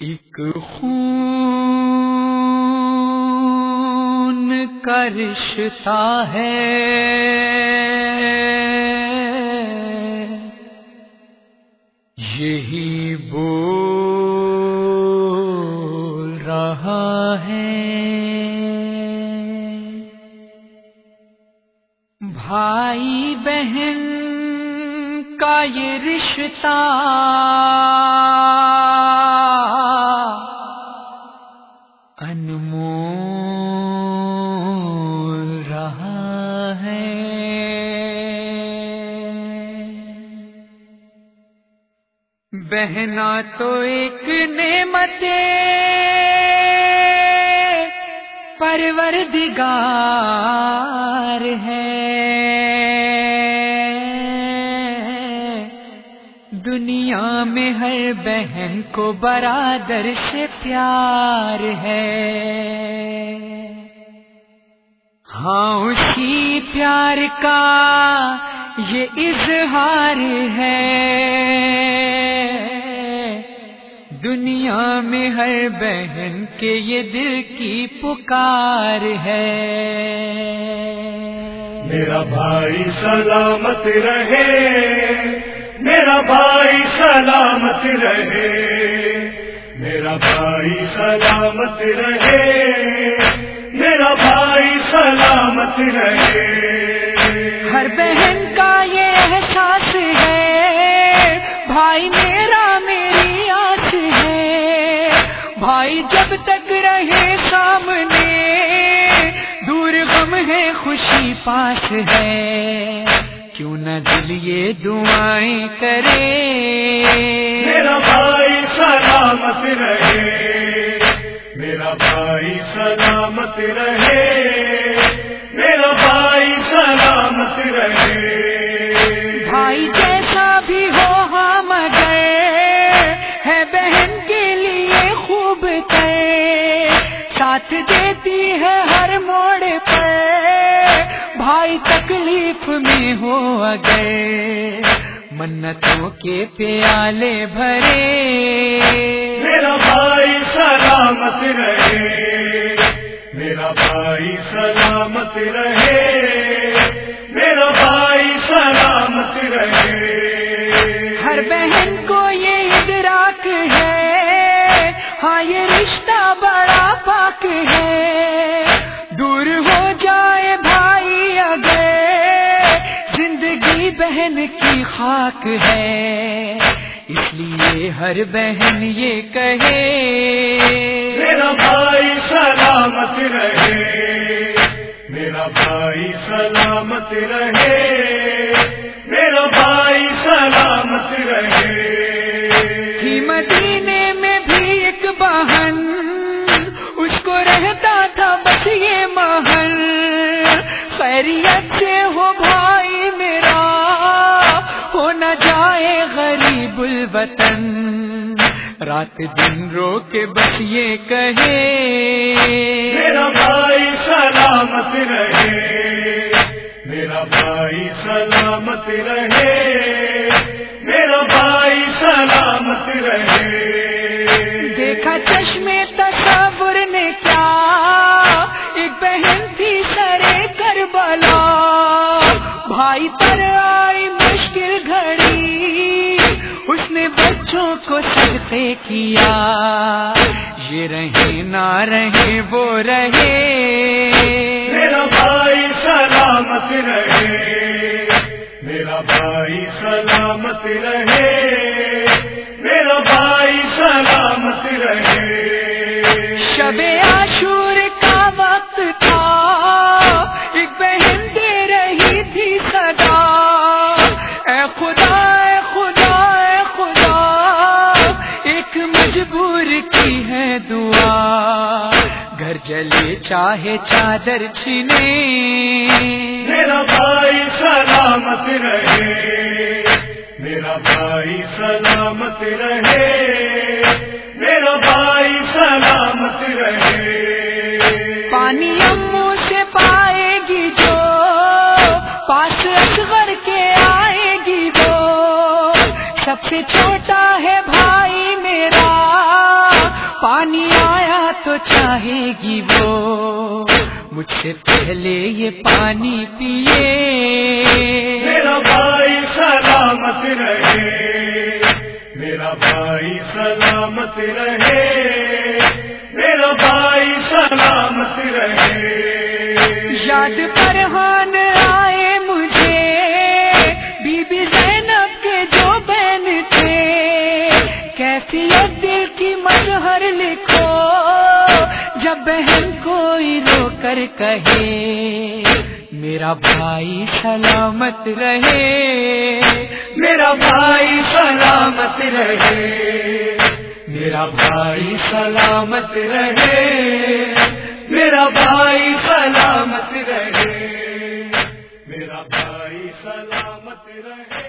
ایک خون کا رشتہ ہے۔ یہی بول رہا ہے۔ بھائی بہن کا یہ رشتہ انمول رہا ہے۔ بہنا تو ایک نعمت پروردگار ہے۔ دنیا میں ہر بہن کو برادر سے پیار ہے۔ ہاں اسی پیار کا یہ اظہار ہے۔ دنیا میں ہر بہن کے یہ دل کی پکار ہے۔ میرا بھائی سلامت رہے۔ میرا بھائی سلامت رہے، میرا بھائی سلامت رہے، میرا بھائی سلامت رہے۔ ہر بہن کا یہ احساس ہے، بھائی میرا میری آس ہے۔ بھائی جب تک رہے سامنے، دور غم ہے، خوشی پاس ہے۔ کیوں نہ دل یہ دعائیں کرے؟ میرا بھائی سلامت رہے میرا بھائی سلامت رہے میرا بھائی سلامت رہے۔ بھائی جیسا بھی ہو ہم گئے ہے بہن کے لیے خوب تے ساتھ دیتی ہے ہر موڑ پہ بھائی تکلیف میں ہو گئے۔ منتوں کے پیالے بھرے۔ میرا بھائی سلامت رہے۔ میرا بھائی سلامت رہے۔ میرا بھائی سلامت رہے۔ ہر بہن کو یہ ادراک ہے۔ ہاں یہ رشتہ بڑا پاک ہے۔ دور بہن کی خاک ہے اس لیے ہر بہن یہ کہے میرا بھائی سلامت رہے میرا بھائی سلامت رہے میرا بھائی سلامت رہے۔ مدینے میں بھی ایک بہن اس کو رہتا تھا بس یہ محل خیریت سے ہو بھائی ہو نہ جائے غریب الوطن۔ رات دن رو کے بس یہ کہے۔ میرا بھائی سلامت رہے۔ میرا بھائی سلامت رہے۔ میرا بھائی سلامت رہے۔ دیکھا چشمے تصور نے کیا۔ ایک بہن تھی سرے کربلا۔ بھائی پر نے بچوں کو سجتے کیا۔ یہ رہے نہ رہے وہ رہے مجبور کی ہے دعا۔ گھر جلے چاہے چادر چھنے میرا بھائی سلامت رہے۔ میرا بھائی سلامت رہے۔ میرا بھائی سلامت رہے۔ پانی امو سے پائے گی جو پاس اصغر کے آئے گی وہ۔ سب سے چھوٹا پانی آیا تو چاہے گی وہ۔ مجھ سے پہلے یہ پانی پیے میرا بھائی سلامت رہے۔ میرا بھائی سلامت رہے۔ میرا بھائی سلامت رہے۔ یاد پرہان آئے مجھے۔ بی بی زینب کے جو بہن تھے۔ کیفیت مظہر لکھو، جب بہن کوئی رو کر کہے، میرا بھائی سلامت رہے، میرا بھائی سلامت رہے، میرا بھائی سلامت رہے، میرا بھائی سلامت رہے، میرا بھائی سلامت رہے۔